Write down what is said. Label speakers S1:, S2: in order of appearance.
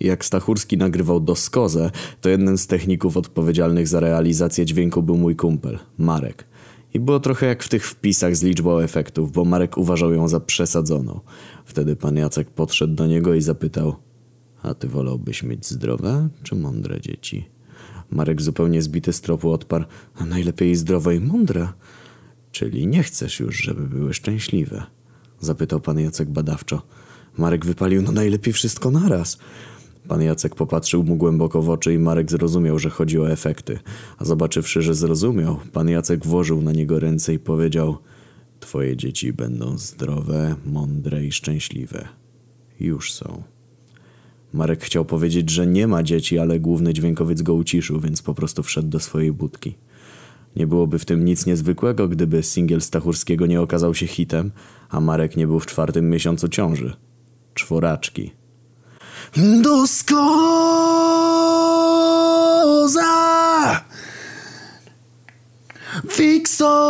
S1: Jak Stachurski nagrywał doskozę, to jeden z techników odpowiedzialnych za realizację dźwięku był mój kumpel, Marek. I było trochę jak w tych wpisach z liczbą efektów, bo Marek uważał ją za przesadzoną. Wtedy pan Jacek podszedł do niego i zapytał A ty wolałbyś mieć zdrowe czy mądre dzieci? Marek zupełnie zbity z tropu odparł A najlepiej zdrowe i mądre. Czyli nie chcesz już, żeby były szczęśliwe? Zapytał pan Jacek badawczo. Marek wypalił, no najlepiej wszystko naraz. Pan Jacek popatrzył mu głęboko w oczy i Marek zrozumiał, że chodzi o efekty. A zobaczywszy, że zrozumiał, pan Jacek włożył na niego ręce i powiedział Twoje dzieci będą zdrowe, mądre i szczęśliwe. Już są. Marek chciał powiedzieć, że nie ma dzieci, ale główny dźwiękowiec go uciszył, więc po prostu wszedł do swojej budki. Nie byłoby w tym nic niezwykłego, gdyby singiel Stachurskiego nie okazał się hitem, a Marek nie był w czwartym miesiącu ciąży. Czworaczki.
S2: dos causa fixosa.